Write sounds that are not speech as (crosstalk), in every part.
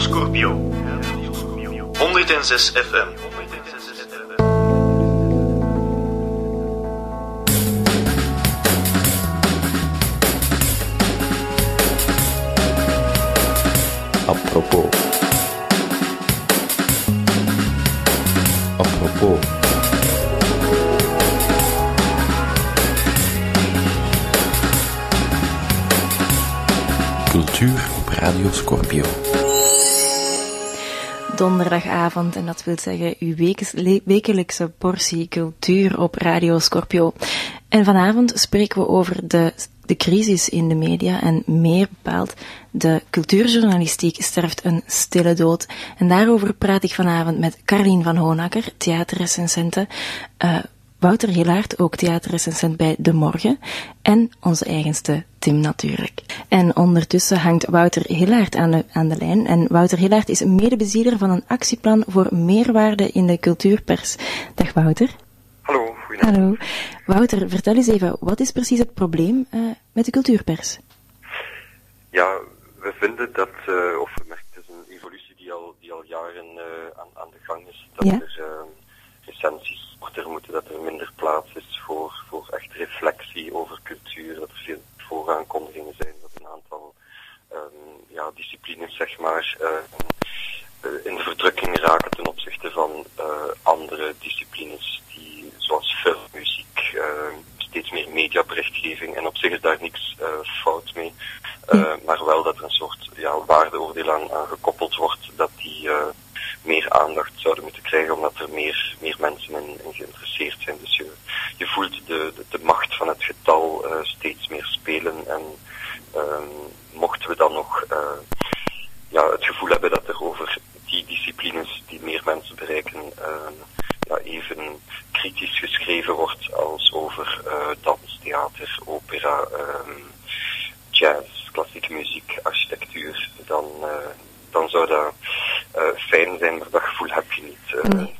Scorpio. 106 FM. Apropos. Apropos. Cultuur op Radio Scorpio. Donderdagavond, en dat wil zeggen uw wekelijkse portie cultuur op Radio Scorpio. En vanavond spreken we over de, de crisis in de media en meer bepaald de cultuurjournalistiek sterft een stille dood. En daarover praat ik vanavond met Carlien van Honakker, theaterrecensente, eh, Wouter Hilaert, ook theaterrecensent bij De Morgen, en onze eigenste Tim natuurlijk. En ondertussen hangt Wouter Hilaert aan de, aan de lijn. En Wouter Hilaert is medebezieler van een actieplan voor meerwaarde in de cultuurpers. Dag Wouter. Hallo, goedenavond. Hallo. Wouter, vertel eens even, wat is precies het probleem eh, met de cultuurpers? Ja, we vinden dat, eh, of we merken, het is een evolutie die al, die al jaren eh, aan, aan de gang is, dat Ja. er eh, korter moeten, dat er minder plaats is voor, voor echt reflectie over cultuur, dat er veel vooraankondigingen zijn, dat een aantal ehm, ja, disciplines, zeg maar, eh, eh, in de verdrukking raken ten opzichte van eh, andere disciplines die, zoals film, muziek, eh, steeds meer mediaberichtgeving. En op zich is daar niks fout mee. Eh, maar wel dat er een soort ja, waardeoordeel aan, aan gekoppeld wordt dat die meer aandacht zouden moeten krijgen omdat er meer, meer mensen geïnteresseerd zijn. Dus je, je voelt de, de, de macht van het getal eh, steeds meer spelen en ehm, mochten we dan nog eh, ja, het gevoel hebben dat er over die disciplines die meer mensen bereiken ehm, ja, even kritisch geschreven wordt als over eh, dans, theater, opera, ehm, jazz, klassieke muziek, architectuur, dan, eh, dan zou dat eh, fijn zijn, maar dat gevoel heb je niet. eh. Nee.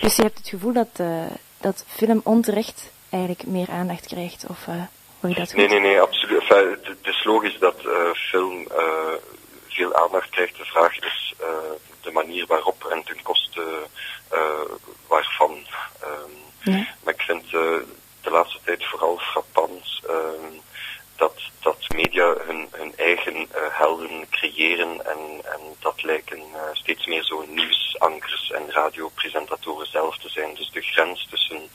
Dus je hebt het gevoel dat, eh, dat film onterecht eigenlijk meer aandacht krijgt, of eh hoor je dat goed? Nee, nee, nee, absoluut. Enfin, het, het is logisch dat eh, film eh, veel aandacht krijgt. De vraag is de manier waarop en ten koste waarvan. Ehm, Ja. Maar ik vind de laatste tijd vooral frappant ehm, dat, dat media hun, hun eigen helden creëren en, en dat lijken eh, steeds meer zo nieuwsankers en radiopresentatoren zelf te zijn. Dus de grens tussen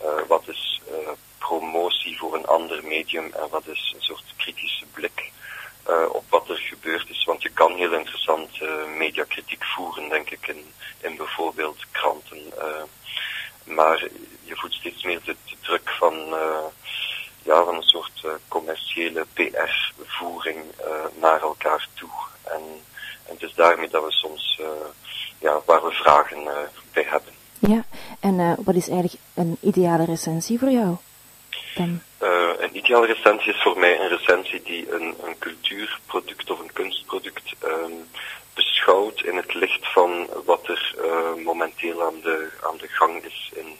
eh, wat is eh, promotie voor een ander medium en wat is een soort kritische blik eh, op wat er gebeurd is. Want je kan heel interessant eh, mediakritiek voeren, denk ik, in, in bijvoorbeeld kranten. eh, maar je voelt steeds meer de, de druk van, eh, ja, van een soort eh, commerciële PR-voering eh, naar elkaar toe. En, en het is daarmee dat we soms, eh, ja, waar we vragen bij hebben. Ja, en wat is eigenlijk een ideale recensie voor jou? Dan, een ideale recensie is voor mij een recensie die een, een cultuurproduct of een kunstproduct ehm, beschouwt in het licht van wat er momenteel aan de, aan de gang is in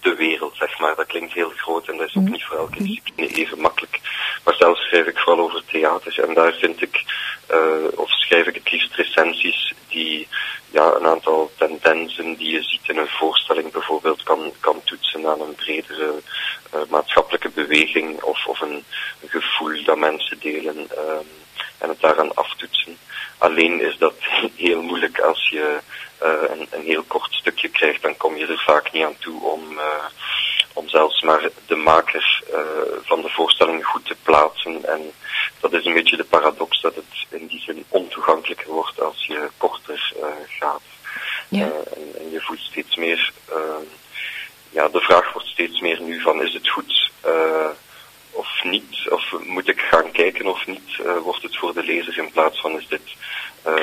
de wereld, zeg maar. Dat klinkt heel groot en dat is ook niet voor elke discipline even makkelijk. Maar zelf schrijf ik vooral over theater en daar vind ik, eh, of schrijf ik het liefst recensies die ja, een aantal tendensen die je ziet in een voorstelling bijvoorbeeld kan, kan toetsen aan een bredere eh, maatschappelijke beweging of, of een, een gevoel dat mensen delen ehm, en het daaraan aftoetsen. Alleen is dat (laughs) heel moeilijk als je eh, een, een heel kort stukje krijgt, dan kom je er vaak niet aan toe om, eh, om zelfs maar de maker eh, van de voorstelling goed te plaatsen. En dat is een beetje de paradox dat het in die zin ontoegankelijker wordt als je korter gaat. Ja. En, en je voelt steeds meer, ja, de vraag wordt steeds meer nu van is het goed of niet, of moet ik gaan kijken of niet, eh, wordt het voor de lezer in plaats van is dit eh,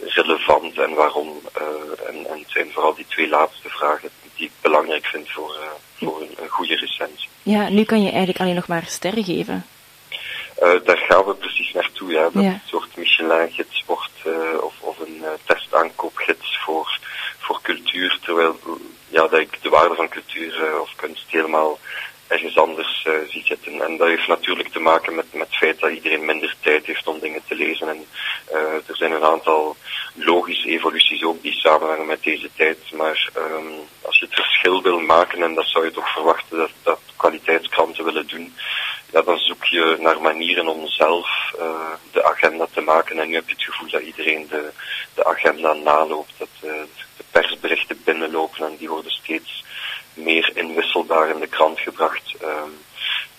relevant en waarom. eh, en, en het zijn vooral die twee laatste vragen die ik belangrijk vind voor, voor een, een goede recensie. ja, nu kan je eigenlijk alleen nog maar sterren geven. Daar gaan we precies naartoe, ja. Dat Ja. een soort Michelin-gids wordt, of, of een testaankoopgids voor, voor cultuur, terwijl ja, dat ik de waarde van cultuur of kunst helemaal ergens anders uh, ziet zitten. En dat heeft natuurlijk te maken met, met het feit dat iedereen minder tijd heeft om dingen te lezen. En uh, er zijn een aantal logische evoluties ook die samenhangen met deze tijd. Maar um, als je het verschil wil maken, en dat zou je toch verwachten dat, dat kwaliteitskranten willen doen, ja, dan zoek je naar manieren om zelf uh, de agenda te maken. En nu heb je het gevoel dat iedereen de, de agenda naloopt, dat de persberichten binnenlopen en die worden steeds meer inwisselbaar in de krant gebracht. Um,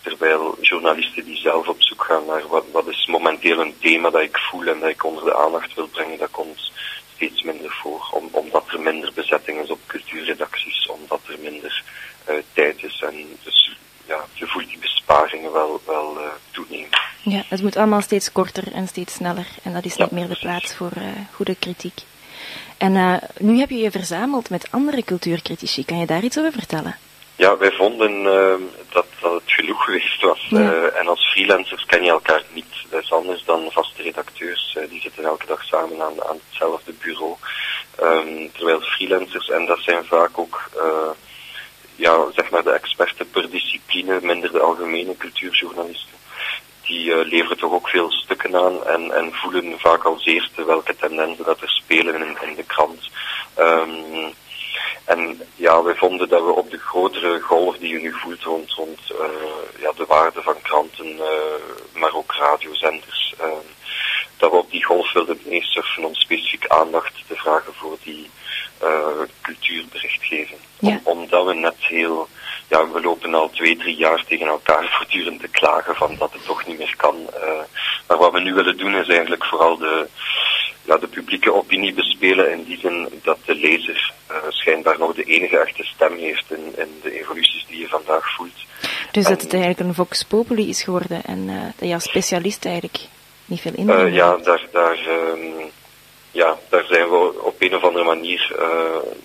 terwijl journalisten die zelf op zoek gaan naar wat, wat is momenteel een thema dat ik voel en dat ik onder de aandacht wil brengen, dat komt steeds minder voor. Om, omdat er minder bezetting is op cultuurredacties, omdat er minder uh, tijd is. En dus ja, je voelt die besparingen wel, wel uh, toenemen. Ja, het moet allemaal steeds korter en steeds sneller. En dat is niet meer de plaats voor uh, goede kritiek. En nu heb je je verzameld met andere cultuurcritici. Kan je daar iets over vertellen? Ja, wij vonden uh, dat, dat het genoeg geweest was. Ja. Uh, en als freelancers ken je elkaar niet. Dat is anders dan vaste redacteurs. Uh, die zitten elke dag samen aan, aan hetzelfde bureau. Um, terwijl freelancers, en dat zijn vaak ook ja, zeg maar de experten per discipline, minder de algemene cultuurjournalisten die uh, leveren toch ook veel stukken aan en, en voelen vaak als eerste welke tendensen dat er spelen in, in de krant. Um, en ja, we vonden dat we op de grotere golf die je nu voelt rond, rond uh, ja, de waarde van kranten, uh, maar ook radiozenders, uh, dat we op die golf wilden meesurfen om specifiek aandacht te vragen voor die cultuurberichtgeving. Ja. Om, omdat we net heel ja, we lopen al twee, drie jaar tegen elkaar (laughs) voortdurend te klagen van dat het toch niet meer kan. Maar wat we nu willen doen is eigenlijk vooral de, ja, de publieke opinie bespelen in die zin dat de lezer uh, schijnbaar nog de enige echte stem heeft in, in de evoluties die je vandaag voelt. Dus en, dat het eigenlijk een vox populi is geworden en uh, dat je als specialist eigenlijk niet veel indruk uh, Ja, daar, daar, um, ja, daar zijn we op een of andere manier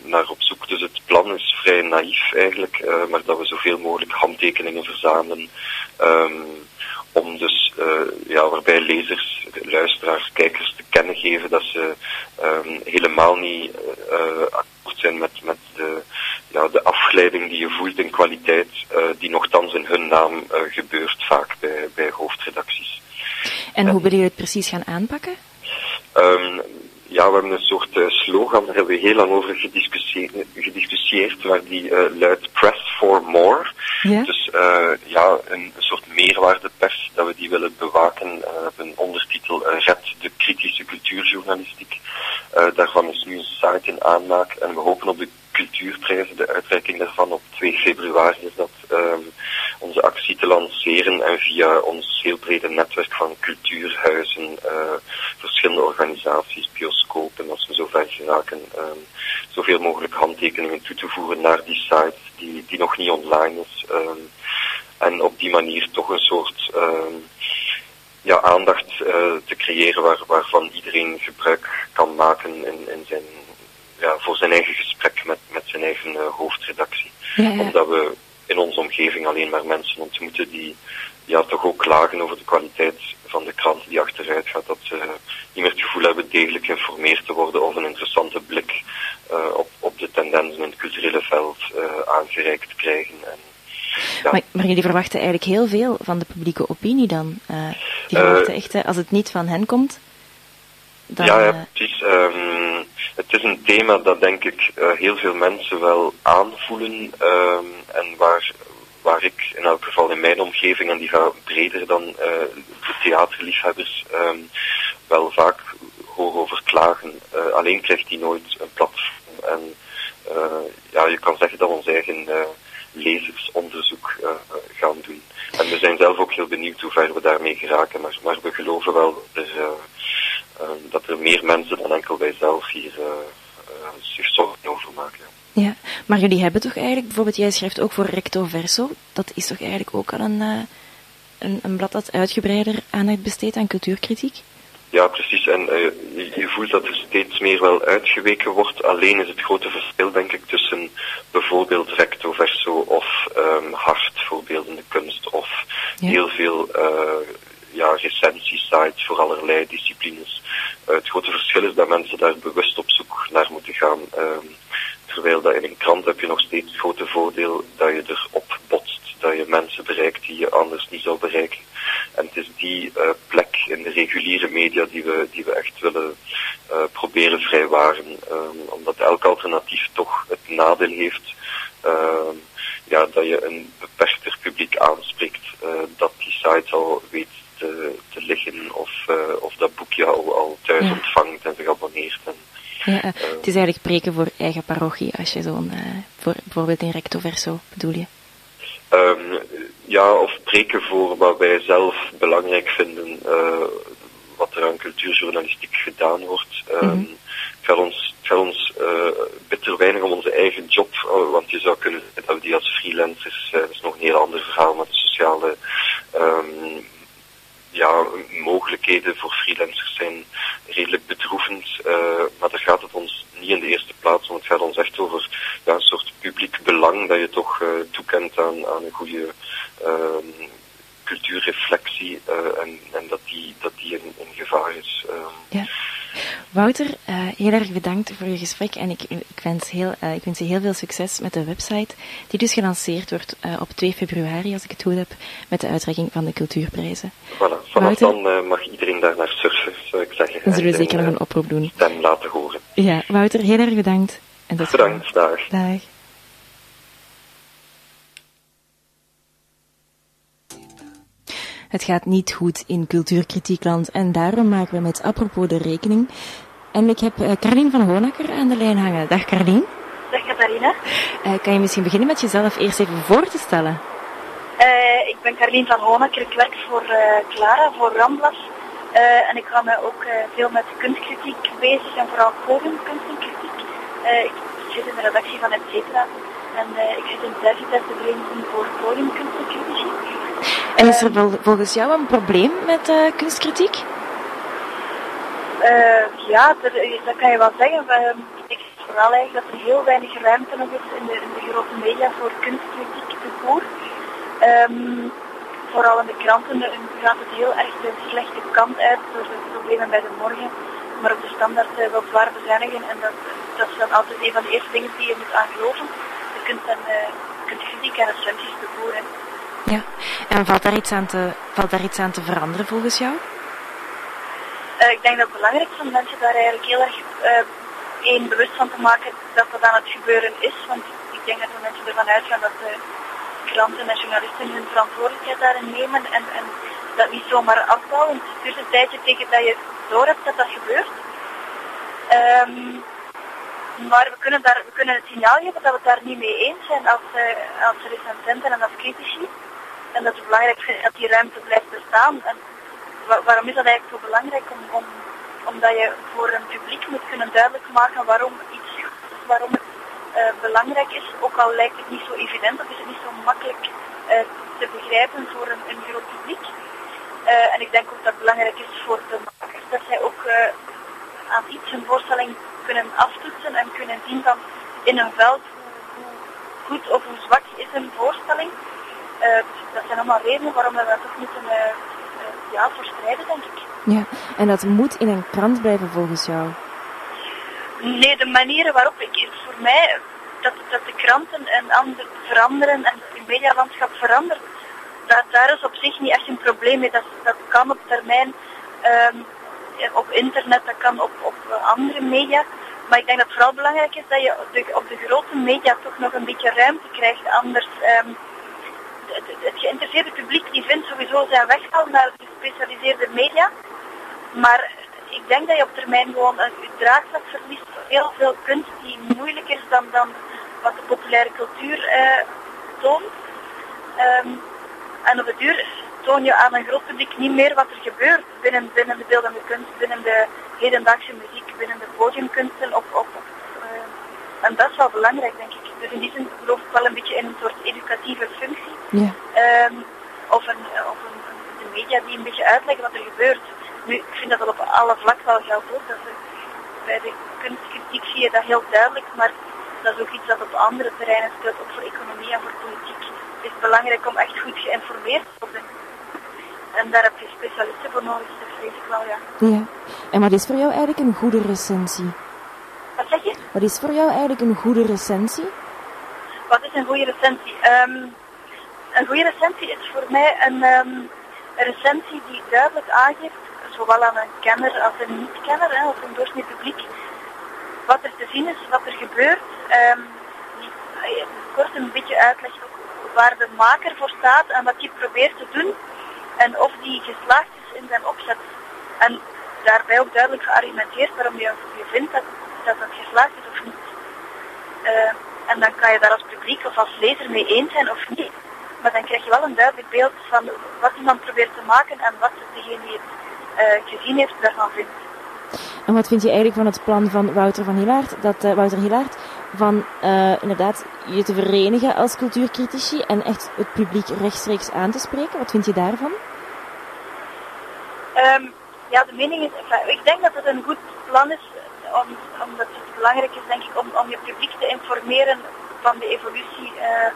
naar op zoek. Dus het plan is vrij naïef eigenlijk, maar dat we zoveel mogelijk handtekeningen verzamelen. Um, om dus, uh, ja, waarbij lezers, luisteraars, kijkers te kennen geven dat ze um, helemaal niet akkoord zijn met, met de, ja, de afgeleiding die je voelt in kwaliteit, die nogthans in hun naam gebeurt vaak bij, bij hoofdredacties. En hoe willen jullie het precies gaan aanpakken? Um, ja, we hebben een soort uh, slogan, daar hebben we heel lang over gediscussieerd, gediscussieerd maar die uh, luidt Press for More. Ja? Dus uh, ja, een, soort meerwaardepers, dat we die willen bewaken. We hebben een ondertitel Red de kritische cultuurjournalistiek. daarvan is nu een site in aanmaak en we hopen op de cultuurprijzen, de uitreiking daarvan op 2 februari is dat, um, onze actie te lanceren en via ons heel brede netwerk van cultuurhuizen, verschillende organisaties, bioscopen, als we zover geraken, um, zoveel mogelijk handtekeningen toe te voegen naar die site die, die nog niet online is. Um, en op die manier toch een soort ja, aandacht uh, te creëren waar, waarvan iedereen gebruik kan maken in, in zijn ja, voor zijn eigen gesprek met, met zijn eigen uh, hoofdredactie. Ja, ja. Omdat we omgeving alleen maar mensen ontmoeten die ja, toch ook klagen over de kwaliteit van de krant die achteruit gaat. Dat ze niet meer het gevoel hebben degelijk geïnformeerd te worden of een interessante blik uh, op, op de tendensen in het culturele veld uh, aangereikt krijgen. En, ja. maar, maar, jullie verwachten eigenlijk heel veel van de publieke opinie dan? die verwachten echt, als het niet van hen komt, dan... Ja, ja precies. Um, het is een thema dat denk ik uh, heel veel mensen wel aanvoelen um, en waar, waar ik in elk geval in mijn omgeving, en die gaat breder dan uh, de theaterliefhebbers, um, wel vaak hoor over klagen. Uh, alleen krijgt die nooit een platform. En ja, je kan zeggen dat we ons eigen lezersonderzoek gaan doen. En we zijn zelf ook heel benieuwd hoe ver we daarmee geraken, maar, we geloven wel dat er dat er meer mensen dan enkel wij zelf hier zich zorgen over maken. Ja. maar jullie hebben toch eigenlijk, bijvoorbeeld jij schrijft ook voor Recto Verso, dat is toch eigenlijk ook al een, een, een blad dat uitgebreider aandacht besteedt aan cultuurkritiek? Ja, precies. En je, je, voelt dat er steeds meer wel uitgeweken wordt. Alleen is het grote verschil, denk ik, tussen bijvoorbeeld recto verso of um, hard voorbeeldende kunst of ja. heel veel ja, recensiesites voor allerlei disciplines. Uh, het grote verschil is dat mensen daar bewust op zoek naar moeten gaan. Um, terwijl dat in een krant heb je nog het grote voordeel dat je erop botst dat je mensen bereikt die je anders niet zou bereiken. En het is die uh, plek in de reguliere media die we, die we echt willen uh, proberen vrijwaren. Um, omdat elk alternatief toch het nadeel heeft uh, ja, dat je een beperkter publiek aanspreekt, dat die site al weet te, te liggen of, of dat boekje al, al thuis ja. ontvangt en zich abonneert. En, ja, het is eigenlijk preken voor eigen parochie, als je zo'n, voor, bijvoorbeeld in recto verso bedoel je? Um, ja, of preken voor wat wij zelf belangrijk vinden, uh, wat er aan cultuurjournalistiek gedaan wordt. Um, mm -hmm. Het gaat ons, het gaat ons uh, bitter weinig om onze eigen job, uh, want je zou kunnen zeggen dat we die als freelancers, dat is nog een heel ander verhaal, maar de sociale um, ja, mogelijkheden voor freelancers zijn redelijk bedroevend, maar daar gaat het ons niet in de eerste plaats, want het gaat ons echt over ja, een soort publiek belang dat je toch toekent aan, aan een goede um, cultuurreflectie uh, en, en, dat die, dat die in, gevaar is. Um. Ja. Wouter, uh, heel erg bedankt voor je gesprek en ik, ik, wens heel, uh, ik wens je heel veel succes met de website die dus gelanceerd wordt op 2 februari, als ik het goed heb, met de uitreiking van de cultuurprijzen. Voilà, vanaf Wouter, dan mag iedereen daar naar surfen, zou ik zeggen. Dan zullen we zeker nog een oproep doen. Stem laten horen. Ja, Wouter, heel erg bedankt. En tot bedankt, dag. Dag. Het gaat niet goed in cultuurkritiekland en daarom maken we met apropos de rekening. En ik heb uh, Carlien van Honakker aan de lijn hangen. Dag Carlien. Dag Catharina. Uh, kan je misschien beginnen met jezelf eerst even voor te stellen? Uh, ik ben Carlien van Honakker. Ik werk voor Clara, voor Ramblas. en ik ga me ook veel met kunstkritiek bezig en vooral podiumkunstkritiek. ik zit in de redactie van Etcetera. En ik zit in de vereniging voor podiumkunstkritici. En is er volgens jou een probleem met kunstkritiek? Uh, ja, er, dat kan je wel zeggen. Ik zie vooral eigenlijk dat er heel weinig ruimte nog is in de, in de grote media voor kunstkritiek te voer. Um, vooral in de kranten gaat het heel erg de slechte kant uit door de problemen bij de morgen. Maar op de standaard uh, wel zwaar bezuinigen en dat, dat is dan altijd een van de eerste dingen die je moet aan geloven. Je kunt dan kunstkritiek en recensies te voeren. Ja, en valt daar iets aan te, valt daar iets aan te veranderen volgens jou? Uh, ik denk dat het belangrijk is om mensen daar eigenlijk heel erg één bewust van te maken dat dat aan het gebeuren is. Want ik denk dat de mensen ervan uitgaan dat de kranten en journalisten hun verantwoordelijkheid daarin nemen en, en dat niet zomaar afbouwen. Het duurt een tijdje tegen dat je door hebt dat dat gebeurt. Um, maar we kunnen, daar, we kunnen het signaal geven dat we het daar niet mee eens zijn als, uh, als recensenten en als critici. En dat het belangrijk is dat die ruimte blijft bestaan. En waarom is dat eigenlijk zo belangrijk? Om, om, omdat je voor een publiek moet kunnen duidelijk maken waarom iets waarom het uh, belangrijk is. Ook al lijkt het niet zo evident, of is het niet zo makkelijk uh, te begrijpen voor een, een groot publiek. Uh, en ik denk ook dat het belangrijk is voor de makers dat zij ook aan iets een voorstelling kunnen aftoetsen en kunnen zien van in een veld hoe, hoe goed of hoe zwak is een voorstelling. Dat zijn allemaal redenen waarom we dat toch moeten ja, verstrijden, denk ik. Ja, en dat moet in een krant blijven volgens jou? Nee, de manieren waarop ik, voor mij, dat, dat de kranten en andere veranderen en het medialandschap verandert, dat, daar is op zich niet echt een probleem mee. Dat, dat kan op termijn um, op internet, dat kan op, op andere media. Maar ik denk dat het vooral belangrijk is dat je op de, op de grote media toch nog een beetje ruimte krijgt. Anders um, het, geïnteresseerde publiek die vindt sowieso zijn weg al naar de gespecialiseerde media. Maar ik denk dat je op termijn gewoon een draagvlak verliest voor heel veel kunst die moeilijker is dan, dan wat de populaire cultuur uh, toont. Um, en op het duur toon je aan een groot publiek niet meer wat er gebeurt binnen, binnen de beeldende kunst, binnen de hedendaagse muziek, binnen de podiumkunsten. Of, of, uh, en dat is wel belangrijk, denk ik. Dus in die zin geloof ik wel een beetje in een soort educatieve functie. Ja. Um, of een, of een, de media die een beetje uitleggen wat er gebeurt. Nu, ik vind dat dat op alle vlakken wel geldt ook. Dat er, bij de kunstkritiek zie je dat heel duidelijk, maar dat is ook iets dat op andere terreinen speelt, ook voor economie en voor politiek. Het is belangrijk om echt goed geïnformeerd te worden. En daar heb je specialisten voor nodig, dat vrees ik wel, ja. Ja. En wat is voor jou eigenlijk een goede recensie? Wat zeg je? Wat is voor jou eigenlijk een goede recensie? Wat is een goede recensie? Um, een goede recensie is voor mij een, ehm, een recensie die duidelijk aangeeft, zowel aan een kenner als een niet-kenner, of een doorsnee publiek, wat er te zien is, wat er gebeurt. Um, die eh, kort een beetje uitlegt waar de maker voor staat en wat hij probeert te doen en of die geslaagd is in zijn opzet. En daarbij ook duidelijk geargumenteerd waarom je, je vindt dat, dat het geslaagd is of niet. Uh, en dan kan je daar als publiek of als lezer mee eens zijn of niet. Maar dan krijg je wel een duidelijk beeld van wat iemand probeert te maken en wat degene die het uh, gezien heeft daarvan vindt. En wat vind je eigenlijk van het plan van Wouter van Hilaert, dat uh, Wouter Hilaert, van uh, inderdaad je te verenigen als cultuurcritici en echt het publiek rechtstreeks aan te spreken? Wat vind je daarvan? Um, ja, de mening is, ik denk dat het een goed plan is, om, omdat het belangrijk is denk ik om, om je publiek te informeren van de evolutie uh,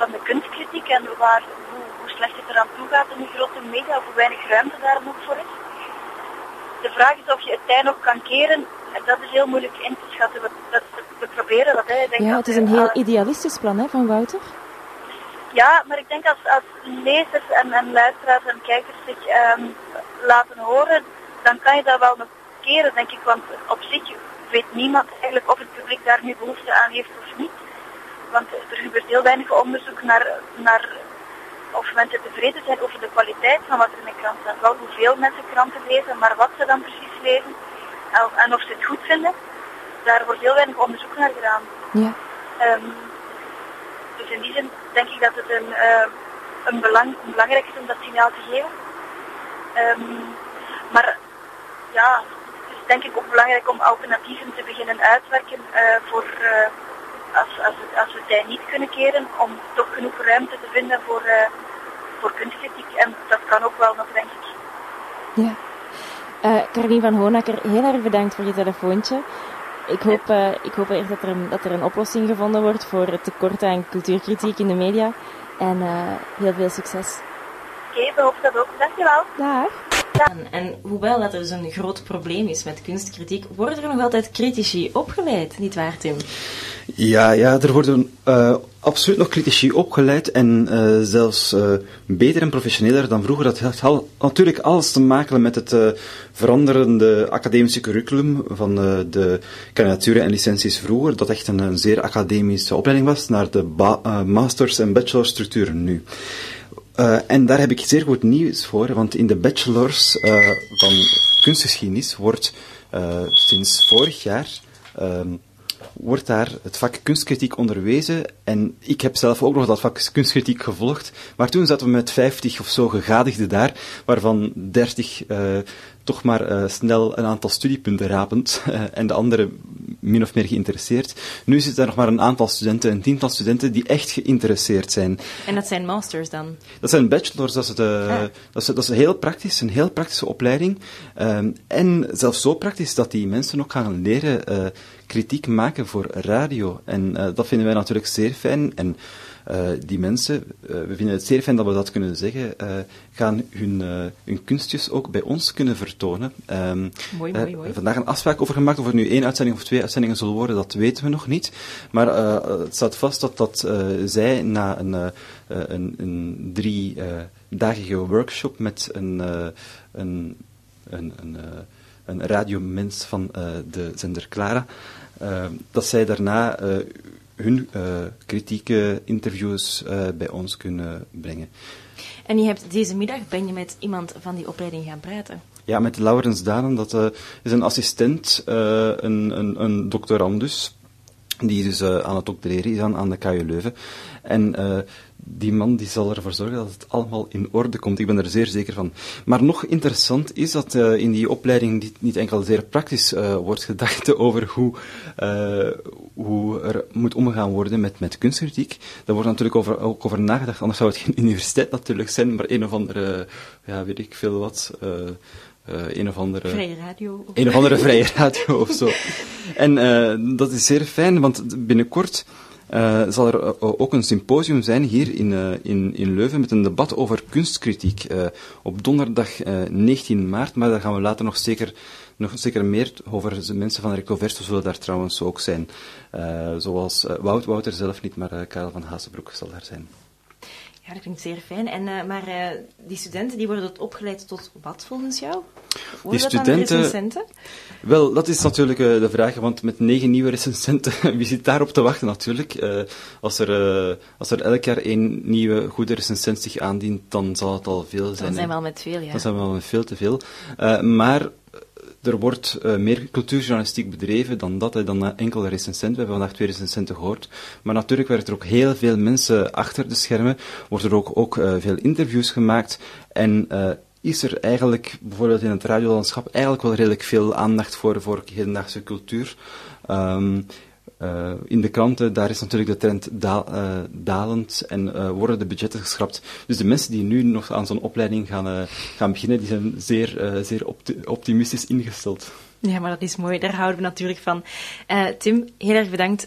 van de kunstkritiek en waar, hoe, hoe slecht het eraan toe gaat in de grote media, of hoe weinig ruimte daar nog voor is. De vraag is of je het tij nog kan keren, en dat is heel moeilijk in te schatten. We, dat, we proberen dat. Hè. Ik denk ja, het is een heel idealistisch plan hè, van Wouter. Ja, maar ik denk als, als lezers en, en luisteraars en kijkers zich um, laten horen, dan kan je dat wel nog denk ik. Want op zich weet niemand eigenlijk of het publiek daar nu behoefte aan heeft of niet. Want er gebeurt heel weinig onderzoek naar, naar of mensen tevreden zijn over de kwaliteit van wat er in de krant staat. Wel hoeveel mensen kranten lezen, maar wat ze dan precies lezen. En, of ze het goed vinden. Daar wordt heel weinig onderzoek naar gedaan. Ja. Um, dus in die zin denk ik dat het een, uh, een, belang, een belangrijk is om dat signaal te geven. Um, maar ja, denk ik ook belangrijk om alternatieven te beginnen uitwerken uh, voor uh, als, als, we, als we tijd niet kunnen keren, om toch genoeg ruimte te vinden voor, uh, voor kunstkritiek. En dat kan ook wel nog, denk ik. Ja. Caroline van Honaker, heel erg bedankt voor je telefoontje. Ik hoop, uh, ik hoop echt dat er, een, dat er een oplossing gevonden wordt voor het tekort aan cultuurkritiek in de media. En uh, heel veel succes. Oké, okay, we hopen dat ook. Dankjewel. Dag. En, hoewel dat er een groot probleem is met kunstkritiek, worden er nog altijd critici opgeleid, niet waar Tim? Ja, ja er worden uh, absoluut nog critici opgeleid en uh, zelfs uh, beter en professioneler dan vroeger. Dat heeft natuurlijk alles te maken met het veranderende academische curriculum van de kandidaturen en licenties vroeger, dat echt een, een zeer academische opleiding was, naar de masters- en bachelorstructuren nu. Uh, en daar heb ik zeer goed nieuws voor, want in de bachelors uh, van kunstgeschiedenis wordt uh, sinds vorig jaar wordt daar het vak kunstkritiek onderwezen. En ik heb zelf ook nog dat vak kunstkritiek gevolgd. Maar toen zaten we met 50 of zo gegadigden daar, waarvan 30 toch maar uh, snel een aantal studiepunten rapend uh, en de anderen min of meer geïnteresseerd. Nu zitten er nog maar een aantal studenten, een tiental studenten, die echt geïnteresseerd zijn. En dat zijn masters dan? Dat zijn bachelors, dat is, de, ah. dat is, dat is heel praktisch, een heel praktische opleiding. Um, en zelfs zo praktisch dat die mensen ook gaan leren kritiek maken voor radio. En dat vinden wij natuurlijk zeer fijn. En uh, die mensen, uh, we vinden het zeer fijn dat we dat kunnen zeggen, gaan hun, hun kunstjes ook bij ons kunnen vertonen. Um, mooi, mooi, mooi. vandaag een afspraak over gemaakt, of er nu één uitzending of twee uitzendingen zullen worden, dat weten we nog niet. Maar het staat vast dat, dat zij na een, een, een drie dagige workshop met een, een, een, een, een radiomens van de zender Clara, dat zij daarna hun uh, kritieke interviews uh, bij ons kunnen brengen. En je hebt deze middag, ben je met iemand van die opleiding gaan praten? Ja, met Laurens Danen, dat is een assistent, een, een, een doctorandus, die dus aan het doctoreren is aan, aan de KU Leuven. En die man die zal ervoor zorgen dat het allemaal in orde komt. Ik ben er zeer zeker van. Maar nog interessant is dat uh, in die opleiding niet, niet enkel zeer praktisch wordt gedacht (laughs) over hoe, hoe er moet omgegaan worden met, met kunstkritiek. Daar wordt natuurlijk over, ook over nagedacht, anders zou het geen (laughs) universiteit natuurlijk zijn, maar een of andere, ja, weet ik veel wat... Uh, een of andere... Vrije radio. Een of andere vrije radio of zo. (laughs) En uh, dat is zeer fijn, want binnenkort uh, zal er uh, ook een symposium zijn hier in, in, in Leuven met een debat over kunstkritiek op donderdag 19 maart, maar daar gaan we later nog zeker, nog zeker meer over. De mensen van Rectoverso zullen daar trouwens ook zijn. zoals Wout, Wouter zelf niet, maar Karel van Hazenbroek zal daar zijn. Ja, dat klinkt zeer fijn. En, uh, maar uh, die studenten die worden opgeleid tot wat volgens jou? Worden die studenten. recensenten? Wel, dat is natuurlijk uh, de vraag, want met negen nieuwe recensenten, (laughs) wie zit daarop te wachten natuurlijk? als, er, als er elk jaar één nieuwe goede recensent zich aandient, dan zal het al veel zijn. Dan zijn we al met veel, ja. Dan zijn we al met veel te veel. maar er wordt uh, meer cultuurjournalistiek bedreven dan dat, dan enkele recensenten. We hebben vandaag twee recensenten gehoord. Maar natuurlijk werken er ook heel veel mensen achter de schermen. Worden er ook, ook uh, veel interviews gemaakt. En is er eigenlijk, bijvoorbeeld in het radiolandschap, eigenlijk wel redelijk veel aandacht voor, voor hedendaagse cultuur. Um, uh, in de kranten, daar is natuurlijk de trend uh, dalend en uh, worden de budgetten geschrapt. Dus de mensen die nu nog aan zo'n opleiding gaan, gaan beginnen, die zijn zeer, zeer opti optimistisch ingesteld. Ja, maar dat is mooi. Daar houden we natuurlijk van. Tim, heel erg bedankt